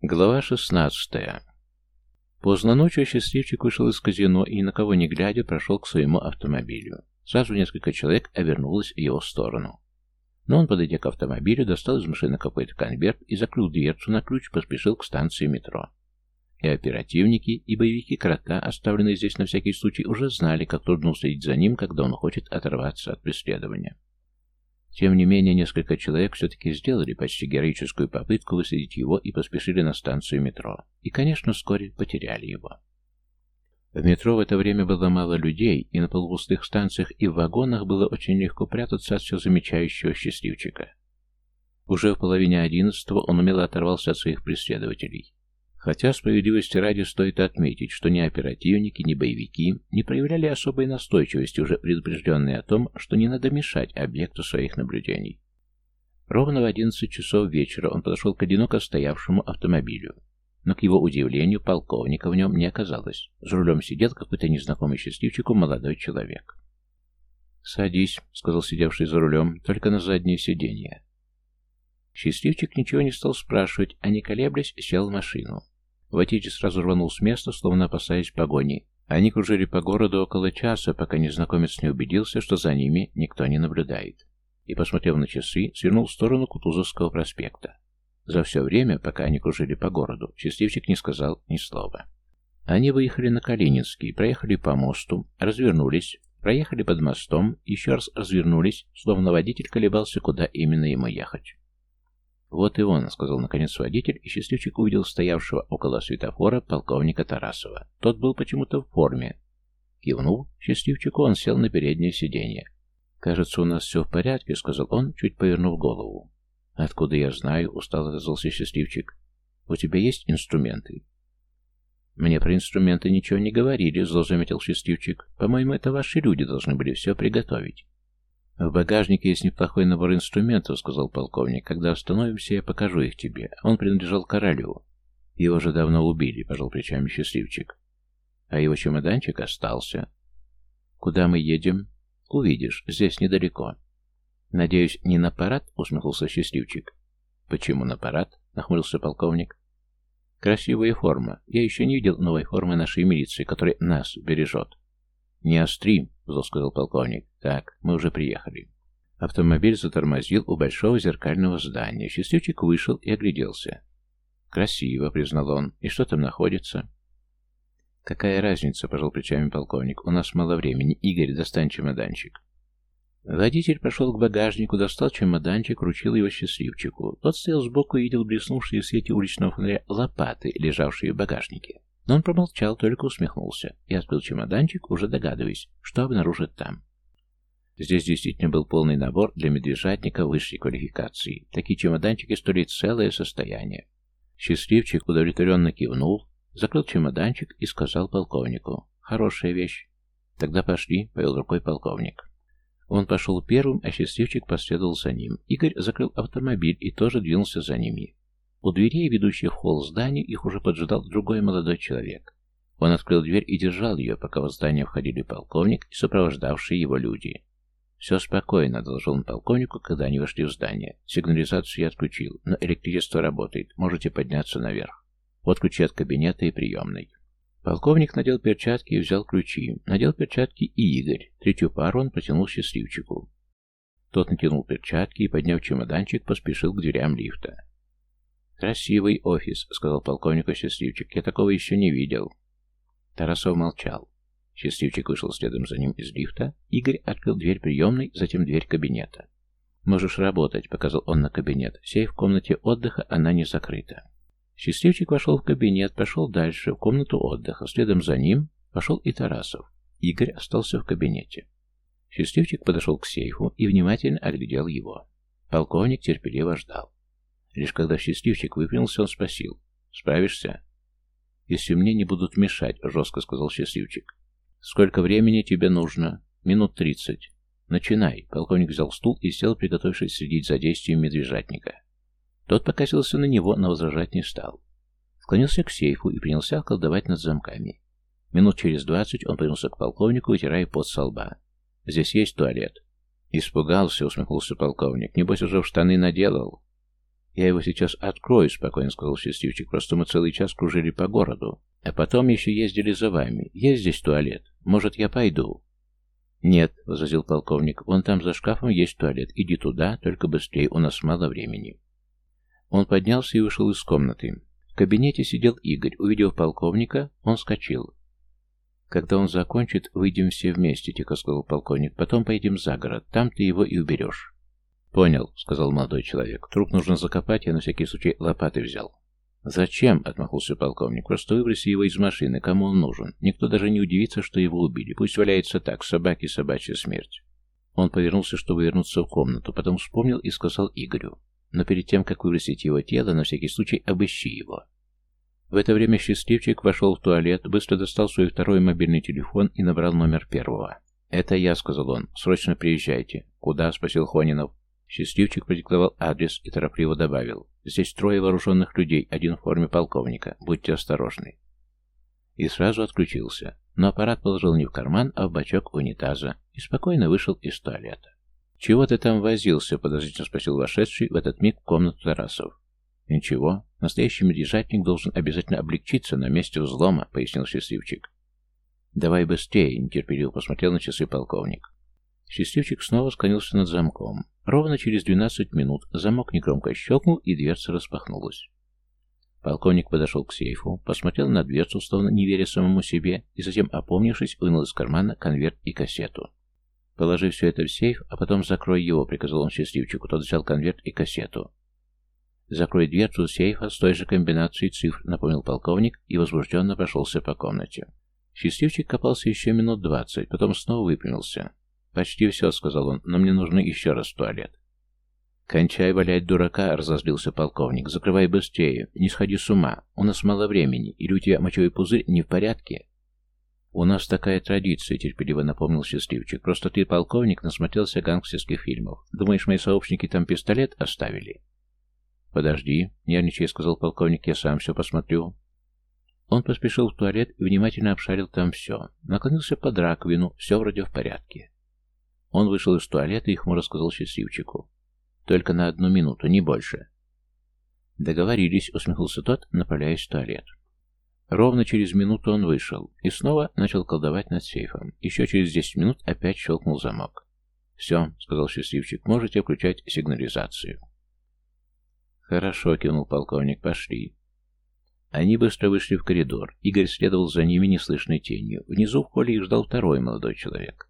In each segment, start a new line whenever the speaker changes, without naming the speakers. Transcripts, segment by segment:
Глава 16. Поздно ночью счастливчик вышел из казино и, ни на кого не глядя, прошел к своему автомобилю. Сразу несколько человек обернулось в его сторону. Но он, подойдя к автомобилю, достал из машины какой-то конверт и, закрыл дверцу на ключ, поспешил к станции метро. И оперативники, и боевики крота, оставленные здесь на всякий случай, уже знали, как трудно уследить за ним, когда он хочет оторваться от преследования. Тем не менее, несколько человек все-таки сделали почти героическую попытку выследить его и поспешили на станцию метро. И, конечно, вскоре потеряли его. В метро в это время было мало людей, и на полупустых станциях и в вагонах было очень легко прятаться от все замечающего счастливчика. Уже в половине одиннадцатого он умело оторвался от своих преследователей. Хотя, справедливости ради, стоит отметить, что ни оперативники, ни боевики не проявляли особой настойчивости, уже предупрежденные о том, что не надо мешать объекту своих наблюдений. Ровно в 11 часов вечера он подошел к одиноко стоявшему автомобилю. Но, к его удивлению, полковника в нем не оказалось. За рулем сидел какой-то незнакомый счастливчику молодой человек. «Садись», — сказал сидевший за рулем, — «только на заднее сиденье». Счастливчик ничего не стал спрашивать, а не колеблясь, сел в машину. Водитель сразу рванул с места, словно опасаясь погони. Они кружили по городу около часа, пока незнакомец не убедился, что за ними никто не наблюдает. И, посмотрев на часы, свернул в сторону Кутузовского проспекта. За все время, пока они кружили по городу, счастливчик не сказал ни слова. Они выехали на Калининский, проехали по мосту, развернулись, проехали под мостом, еще раз развернулись, словно водитель колебался, куда именно ему ехать. «Вот и он», — сказал наконец водитель, и счастливчик увидел стоявшего около светофора полковника Тарасова. Тот был почему-то в форме. Кивнув, счастливчику он сел на переднее сиденье. «Кажется, у нас все в порядке», — сказал он, чуть повернув голову. «Откуда я знаю?» — устало отозвался счастливчик. «У тебя есть инструменты?» «Мне про инструменты ничего не говорили», — зло заметил счастливчик. «По-моему, это ваши люди должны были все приготовить». «В багажнике есть неплохой набор инструментов», — сказал полковник. «Когда остановимся, я покажу их тебе. Он принадлежал королю. Его же давно убили», — пожал плечами счастливчик. «А его чемоданчик остался». «Куда мы едем?» «Увидишь. Здесь недалеко». «Надеюсь, не на парад?» — усмехнулся счастливчик. «Почему на парад?» — нахмурился полковник. «Красивая форма. Я еще не видел новой формы нашей милиции, которая нас бережет». «Не остри», — зло сказал полковник. «Так, мы уже приехали». Автомобиль затормозил у большого зеркального здания. Счастливчик вышел и огляделся. «Красиво», — признал он. «И что там находится?» «Какая разница?» — пожал плечами полковник. «У нас мало времени. Игорь, достань чемоданчик». Водитель прошел к багажнику, достал чемоданчик, вручил его счастливчику. Тот стоял сбоку и видел блеснувшие в свете уличного фонаря лопаты, лежавшие в багажнике. Но он промолчал, только усмехнулся. и открыл чемоданчик, уже догадываясь, что обнаружит там. Здесь действительно был полный набор для медвежатника высшей квалификации. Такие чемоданчики стоили целое состояние. Счастливчик удовлетворенно кивнул, закрыл чемоданчик и сказал полковнику. «Хорошая вещь». «Тогда пошли», — повел рукой полковник. Он пошел первым, а счастливчик последовал за ним. Игорь закрыл автомобиль и тоже двинулся за ними. У дверей, ведущих в холл здания, их уже поджидал другой молодой человек. Он открыл дверь и держал ее, пока в здание входили полковник и сопровождавшие его люди. «Все спокойно», — доложил он полковнику, когда они вошли в здание. «Сигнализацию я отключил, но электричество работает. Можете подняться наверх. Вот ключи от кабинета и приемной». Полковник надел перчатки и взял ключи. Надел перчатки и Игорь. Третью пару он протянул счастливчику. Тот натянул перчатки и, подняв чемоданчик, поспешил к дверям лифта. «Красивый офис», — сказал полковнику Счастливчик. «Я такого еще не видел». Тарасов молчал. Счастливчик вышел следом за ним из лифта. Игорь открыл дверь приемной, затем дверь кабинета. «Можешь работать», — показал он на кабинет. «Сейф в комнате отдыха, она не закрыта». Счастливчик вошел в кабинет, пошел дальше, в комнату отдыха. Следом за ним пошел и Тарасов. Игорь остался в кабинете. Счастливчик подошел к сейфу и внимательно оглядел его. Полковник терпеливо ждал. Лишь когда счастливчик выпрямился, он спросил. «Справишься?» «Если мне не будут мешать», — жестко сказал счастливчик. «Сколько времени тебе нужно?» «Минут тридцать». «Начинай». Полковник взял стул и сел, приготовившись следить за действием медвежатника. Тот покосился на него, но возражать не стал. Склонился к сейфу и принялся колдовать над замками. Минут через двадцать он повернулся к полковнику, вытирая пот со лба. «Здесь есть туалет?» Испугался, усмехнулся полковник. «Небось, уже в штаны наделал?» «Я его сейчас открою», — спокойно сказал счастливчик. «Просто мы целый час кружили по городу. А потом еще ездили за вами. Есть здесь туалет? Может, я пойду?» «Нет», — возразил полковник, — «вон там за шкафом есть туалет. Иди туда, только быстрее, у нас мало времени». Он поднялся и вышел из комнаты. В кабинете сидел Игорь. Увидев полковника, он вскочил. «Когда он закончит, выйдем все вместе», — тихо сказал полковник. «Потом поедем за город. Там ты его и уберешь». «Понял», — сказал молодой человек. «Труп нужно закопать, я на всякий случай лопаты взял». «Зачем?» — отмахнулся полковник. «Просто выброси его из машины. Кому он нужен? Никто даже не удивится, что его убили. Пусть валяется так. Собаки, собачья смерть». Он повернулся, чтобы вернуться в комнату, потом вспомнил и сказал Игорю. «Но перед тем, как выбросить его тело, на всякий случай обыщи его». В это время счастливчик вошел в туалет, быстро достал свой второй мобильный телефон и набрал номер первого. «Это я», — сказал он. «Срочно приезжайте». «Куда?» — спросил Хонинов. Счастливчик продиктовал адрес и торопливо добавил. «Здесь трое вооруженных людей, один в форме полковника. Будьте осторожны». И сразу отключился. Но аппарат положил не в карман, а в бачок унитаза и спокойно вышел из туалета. «Чего ты там возился?» — подозрительно спросил вошедший в этот миг в комнату Тарасов. «Ничего. Настоящий медвежатник должен обязательно облегчиться на месте взлома», — пояснил счастливчик. «Давай быстрее», — нетерпеливо посмотрел на часы полковник. Счастливчик снова склонился над замком. Ровно через двенадцать минут замок негромко щелкнул, и дверца распахнулась. Полковник подошел к сейфу, посмотрел на дверцу, словно не веря самому себе, и затем, опомнившись, вынул из кармана конверт и кассету. «Положи все это в сейф, а потом закрой его», — приказал он счастливчику. Тот взял конверт и кассету. «Закрой дверцу сейфа с той же комбинацией цифр», — напомнил полковник и возбужденно прошелся по комнате. Счастливчик копался еще минут двадцать, потом снова выпрямился. «Почти все», — сказал он, — «но мне нужно еще раз в туалет». «Кончай валять дурака», — разозлился полковник. «Закрывай быстрее. Не сходи с ума. У нас мало времени. Или у тебя мочевой пузырь не в порядке?» «У нас такая традиция», — терпеливо напомнил счастливчик. «Просто ты, полковник, насмотрелся гангстерских фильмов. Думаешь, мои сообщники там пистолет оставили?» «Подожди», — нервничая сказал полковник, — «я сам все посмотрю». Он поспешил в туалет и внимательно обшарил там все. Наклонился под раковину, все вроде в порядке. Он вышел из туалета и хмуро сказал счастливчику. «Только на одну минуту, не больше». «Договорились», — усмехнулся тот, направляясь в туалет. Ровно через минуту он вышел и снова начал колдовать над сейфом. Еще через десять минут опять щелкнул замок. «Все», — сказал счастливчик, — «можете включать сигнализацию». «Хорошо», — кивнул полковник, — «пошли». Они быстро вышли в коридор. Игорь следовал за ними неслышной тенью. Внизу в холле их ждал второй молодой человек.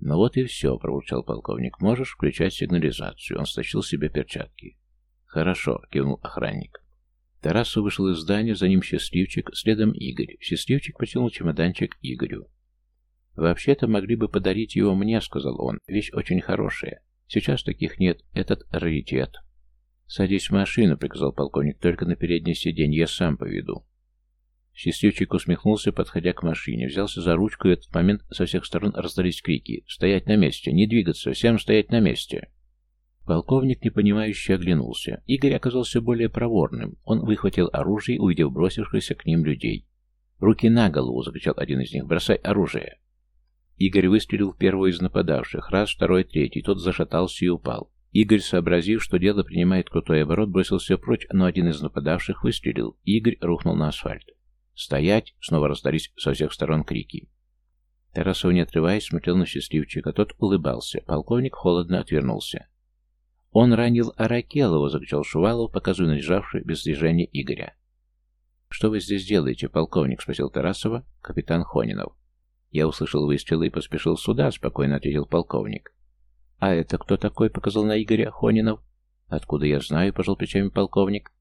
«Ну вот и все», — пробурчал полковник. «Можешь включать сигнализацию». Он стащил себе перчатки. «Хорошо», — кивнул охранник. Тарасу вышел из здания, за ним счастливчик, следом Игорь. Счастливчик потянул чемоданчик Игорю. «Вообще-то могли бы подарить его мне», — сказал он. «Вещь очень хорошая. Сейчас таких нет. Этот раритет». «Садись в машину», — приказал полковник. «Только на переднее сиденье. Я сам поведу». Счастливчик усмехнулся, подходя к машине, взялся за ручку, и в этот момент со всех сторон раздались крики. «Стоять на месте! Не двигаться! Всем стоять на месте!» Полковник, непонимающе, оглянулся. Игорь оказался более проворным. Он выхватил оружие, увидев бросившихся к ним людей. «Руки на голову!» — закричал один из них. «Бросай оружие!» Игорь выстрелил в первого из нападавших. Раз, второй, третий. Тот зашатался и упал. Игорь, сообразив, что дело принимает крутой оборот, бросился прочь, но один из нападавших выстрелил. Игорь рухнул на асфальт. «Стоять!» — снова раздались со всех сторон крики. Тарасов, не отрываясь, смотрел на счастливчика. Тот улыбался. Полковник холодно отвернулся. «Он ранил Аракелова!» — закричал Шувалов, показывая лежавший без движения Игоря. «Что вы здесь делаете, полковник?» — спросил Тарасова капитан Хонинов. «Я услышал выстрелы и поспешил сюда», — спокойно ответил полковник. «А это кто такой?» — показал на Игоря Хонинов. «Откуда я знаю?» — пожал плечами полковник.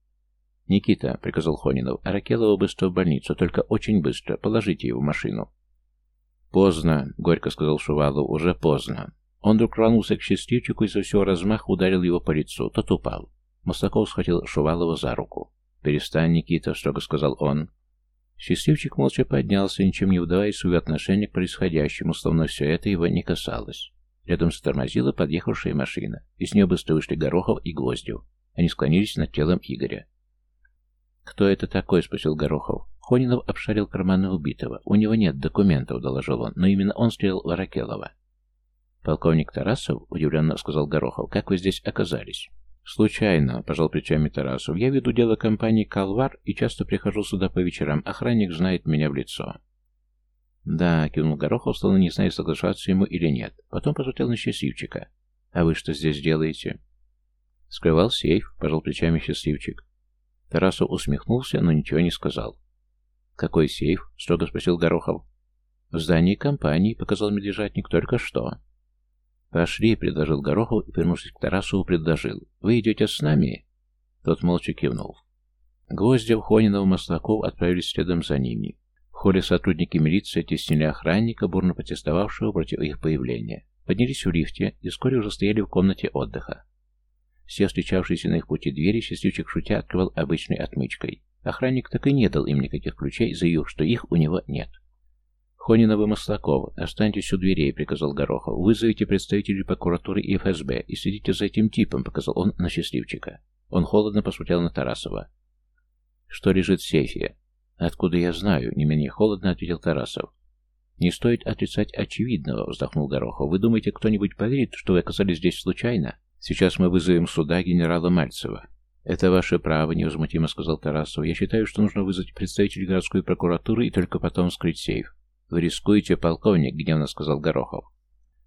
«Никита», — приказал Хонинов, — «Аракелова быстро в больницу, только очень быстро. Положите его в машину». «Поздно», — горько сказал Шувалов, — «уже поздно». Он вдруг рванулся к счастливчику и со всего размаха ударил его по лицу. Тот упал. Мостаков схватил Шувалова за руку. «Перестань, Никита», — строго сказал он. Счастливчик молча поднялся, ничем не вдаваясь в свое отношение к происходящему, словно все это его не касалось. Рядом затормозила подъехавшая машина. Из нее быстро вышли Горохов и Гвоздев. Они склонились над телом Игоря. «Кто это такой?» — спросил Горохов. Хонинов обшарил карманы убитого. «У него нет документов», — доложил он, — «но именно он стрелял в Аракелова». «Полковник Тарасов?» — удивленно сказал Горохов. «Как вы здесь оказались?» «Случайно», — пожал плечами Тарасов. «Я веду дело компании «Калвар» и часто прихожу сюда по вечерам. Охранник знает меня в лицо». «Да», — кивнул Горохов, словно не зная, соглашаться ему или нет. Потом посмотрел на счастливчика. «А вы что здесь делаете?» «Скрывал сейф», — пожал плечами счастливчик. Тарасов усмехнулся, но ничего не сказал. «Какой сейф?» — строго спросил Горохов. «В здании компании», — показал медвежатник, — «только что». «Пошли», — предложил Горохов и, вернувшись к Тарасову, предложил. «Вы идете с нами?» Тот молча кивнул. Гвоздев, Хонинов, Маслаков отправились следом за ними. В холле сотрудники милиции оттеснили охранника, бурно протестовавшего против их появления. Поднялись в лифте и вскоре уже стояли в комнате отдыха. Все встречавшиеся на их пути двери счастливчик шутя открывал обычной отмычкой. Охранник так и не дал им никаких ключей, заявив, что их у него нет. «Хонинов и Маслаков, останьтесь у дверей», — приказал Горохов. «Вызовите представителей прокуратуры и ФСБ и следите за этим типом», — показал он на счастливчика. Он холодно посмотрел на Тарасова. «Что лежит в сейфе?» «Откуда я знаю?» — не менее холодно ответил Тарасов. «Не стоит отрицать очевидного», — вздохнул Горохов. «Вы думаете, кто-нибудь поверит, что вы оказались здесь случайно? Сейчас мы вызовем суда генерала Мальцева». «Это ваше право», — невозмутимо сказал Тарасов. «Я считаю, что нужно вызвать представителей городской прокуратуры и только потом скрыть сейф». «Вы рискуете, полковник», — гневно сказал Горохов.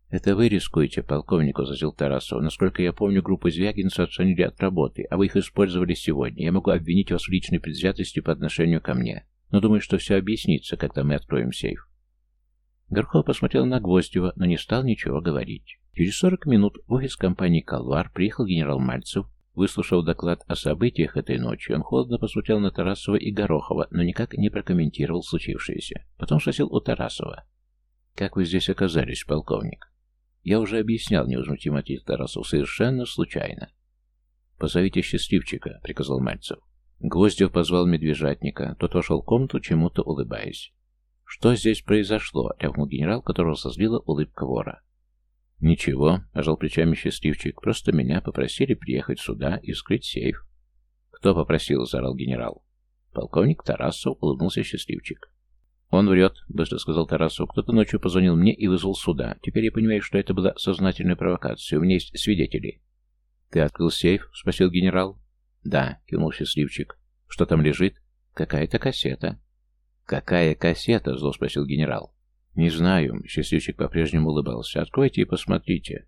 «Это вы рискуете, полковник», — возразил Тарасов. «Насколько я помню, группу Звягинца отстранили от работы, а вы их использовали сегодня. Я могу обвинить вас в личной предвзятости по отношению ко мне. Но думаю, что все объяснится, когда мы откроем сейф». Горохов посмотрел на Гвоздева, но не стал ничего говорить. Через 40 минут в офис компании «Калвар» приехал генерал Мальцев. Выслушав доклад о событиях этой ночи, он холодно посмотрел на Тарасова и Горохова, но никак не прокомментировал случившееся. Потом спросил у Тарасова. «Как вы здесь оказались, полковник?» «Я уже объяснял», — невозмутимо ответил Тарасов, — «совершенно случайно». «Позовите счастливчика», — приказал Мальцев. Гвоздев позвал медвежатника. Тот вошел в комнату, чему-то улыбаясь. «Что здесь произошло?» — рявкнул генерал, которого созлила улыбка вора. «Ничего», — пожал плечами счастливчик, — «просто меня попросили приехать сюда и скрыть сейф». «Кто попросил?» — заорал генерал. Полковник Тарасов улыбнулся счастливчик. «Он врет», — быстро сказал Тарасов. «Кто-то ночью позвонил мне и вызвал сюда. Теперь я понимаю, что это была сознательная провокация. У меня есть свидетели». «Ты открыл сейф?» — спросил генерал. «Да», — кивнул счастливчик. «Что там лежит?» «Какая-то кассета». «Какая кассета?» — зло спросил генерал. «Не знаю», — счастливчик по-прежнему улыбался. «Откройте и посмотрите».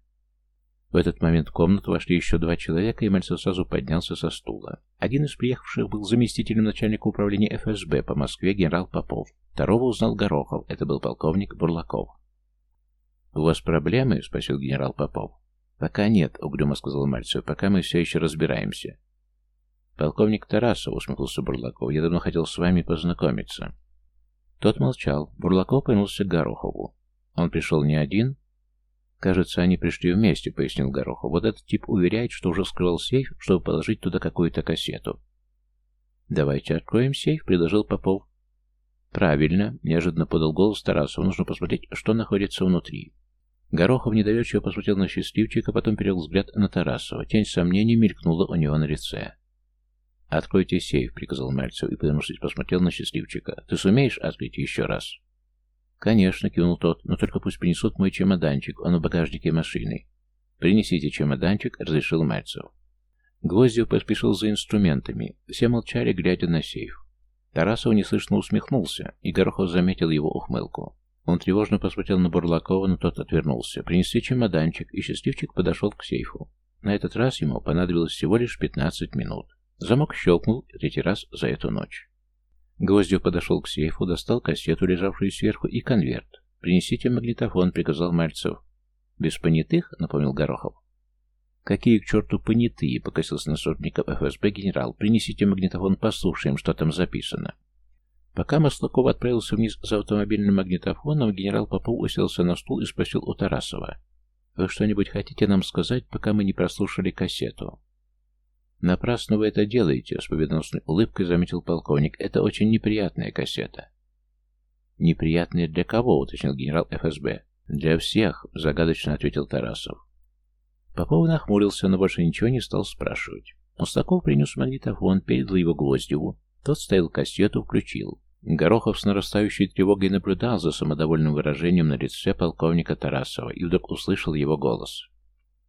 В этот момент в комнату вошли еще два человека, и Мальцев сразу поднялся со стула. Один из приехавших был заместителем начальника управления ФСБ по Москве генерал Попов. Второго узнал Горохов, это был полковник Бурлаков. «У вас проблемы?» — спросил генерал Попов. «Пока нет», — угрюмо сказал Мальцев, — «пока мы все еще разбираемся». «Полковник Тарасов», — усмехнулся Бурлаков, — «я давно хотел с вами познакомиться». Тот молчал. Бурлаков повернулся к Горохову. Он пришел не один. Кажется, они пришли вместе, пояснил Горохов. Вот этот тип уверяет, что уже вскрывал сейф, чтобы положить туда какую-то кассету. Давайте откроем сейф, предложил Попов. Правильно, неожиданно подал голос Тарасов. Нужно посмотреть, что находится внутри. Горохов недоверчиво посмотрел на счастливчика, потом перевел взгляд на Тарасова. Тень сомнений мелькнула у него на лице. «Откройте сейф», — приказал Мальцев и, повернувшись, посмотрел на счастливчика. «Ты сумеешь открыть еще раз?» «Конечно», — кивнул тот, — «но только пусть принесут мой чемоданчик, он в багажнике машины». «Принесите чемоданчик», — разрешил Мальцев. Гвоздев поспешил за инструментами. Все молчали, глядя на сейф. Тарасов неслышно усмехнулся, и Горохов заметил его ухмылку. Он тревожно посмотрел на Бурлакова, но тот отвернулся. Принесли чемоданчик, и счастливчик подошел к сейфу. На этот раз ему понадобилось всего лишь 15 минут. Замок щелкнул третий раз за эту ночь. Гвоздев подошел к сейфу, достал кассету, лежавшую сверху, и конверт. «Принесите магнитофон», — приказал Мальцев. «Без понятых?» — напомнил Горохов. «Какие к черту понятые?» — покосился на сотников ФСБ генерал. «Принесите магнитофон, послушаем, что там записано». Пока Маслаков отправился вниз за автомобильным магнитофоном, генерал Попов уселся на стул и спросил у Тарасова. «Вы что-нибудь хотите нам сказать, пока мы не прослушали кассету?» «Напрасно вы это делаете», — с победоносной улыбкой заметил полковник. «Это очень неприятная кассета». «Неприятная для кого?» — уточнил генерал ФСБ. «Для всех», — загадочно ответил Тарасов. Попов нахмурился, но больше ничего не стал спрашивать. Мустаков принес магнитофон, передал его Гвоздеву. Тот ставил кассету, включил. Горохов с нарастающей тревогой наблюдал за самодовольным выражением на лице полковника Тарасова и вдруг услышал его голос.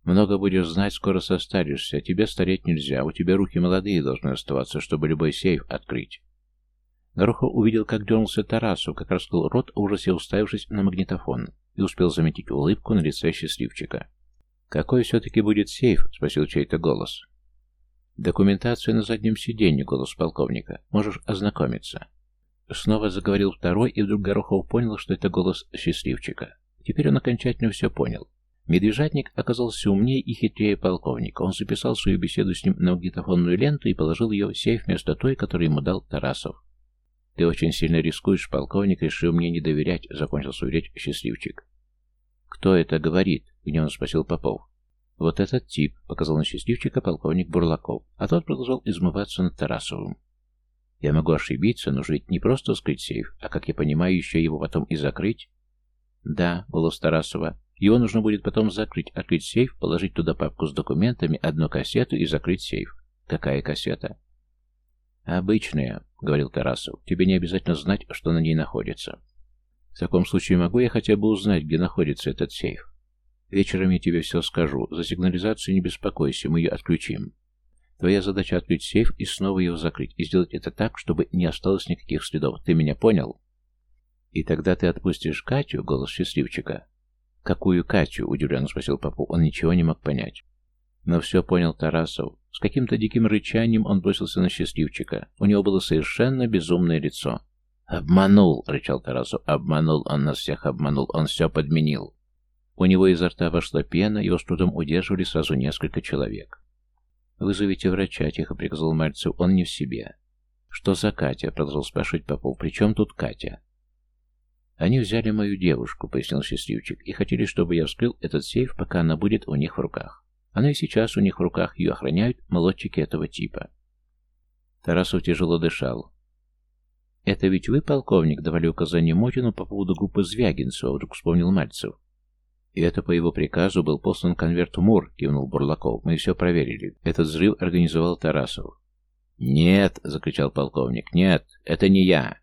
Много будешь знать, скоро состаришься. Тебе стареть нельзя, у тебя руки молодые должны оставаться, чтобы любой сейф открыть. Горохов увидел, как дернулся Тарасов, как раскрыл рот, ужасе уставившись на магнитофон, и успел заметить улыбку на лице счастливчика. «Какой все-таки будет сейф?» — спросил чей-то голос. «Документация на заднем сиденье», — голос полковника. «Можешь ознакомиться». Снова заговорил второй, и вдруг Горохов понял, что это голос счастливчика. Теперь он окончательно все понял. Медвежатник оказался умнее и хитрее полковника. Он записал свою беседу с ним на магнитофонную ленту и положил ее в сейф вместо той, которую ему дал Тарасов. «Ты очень сильно рискуешь, полковник, решил мне не доверять», — закончил свою речь счастливчик. «Кто это говорит?» — гневно спросил Попов. «Вот этот тип», — показал на счастливчика полковник Бурлаков, а тот продолжал измываться над Тарасовым. «Я могу ошибиться, но ведь не просто скрыть сейф, а, как я понимаю, еще его потом и закрыть». «Да», — голос Тарасова, — «его нужно будет потом закрыть, открыть сейф, положить туда папку с документами, одну кассету и закрыть сейф». «Какая кассета?» «Обычная», — говорил Тарасов. «Тебе не обязательно знать, что на ней находится». «В таком случае могу я хотя бы узнать, где находится этот сейф?» «Вечером я тебе все скажу. За сигнализацию не беспокойся, мы ее отключим. Твоя задача открыть сейф и снова его закрыть, и сделать это так, чтобы не осталось никаких следов. Ты меня понял?» «И тогда ты отпустишь Катю?» — голос счастливчика. «Какую Катю?» — удивленно спросил папу. Он ничего не мог понять. Но все понял Тарасов. С каким-то диким рычанием он бросился на счастливчика. У него было совершенно безумное лицо. «Обманул!» — рычал Тарасов. «Обманул! Он нас всех обманул! Он все подменил!» У него изо рта вошла пена, его с трудом удерживали сразу несколько человек. «Вызовите врача», — тихо приказал Мальцев. «Он не в себе». «Что за Катя?» — продолжал спрашивать Попов. «При чем тут Катя?» «Они взяли мою девушку», — пояснил счастливчик, «и хотели, чтобы я вскрыл этот сейф, пока она будет у них в руках». Она и сейчас у них в руках, ее охраняют молодчики этого типа. Тарасов тяжело дышал. «Это ведь вы, полковник, давали указание Мотину по поводу группы Звягинцева», — вдруг вспомнил Мальцев. «И это по его приказу был послан конверт МУР», — кивнул Бурлаков. «Мы все проверили. Этот взрыв организовал Тарасов». «Нет!» — закричал полковник. «Нет, это не я.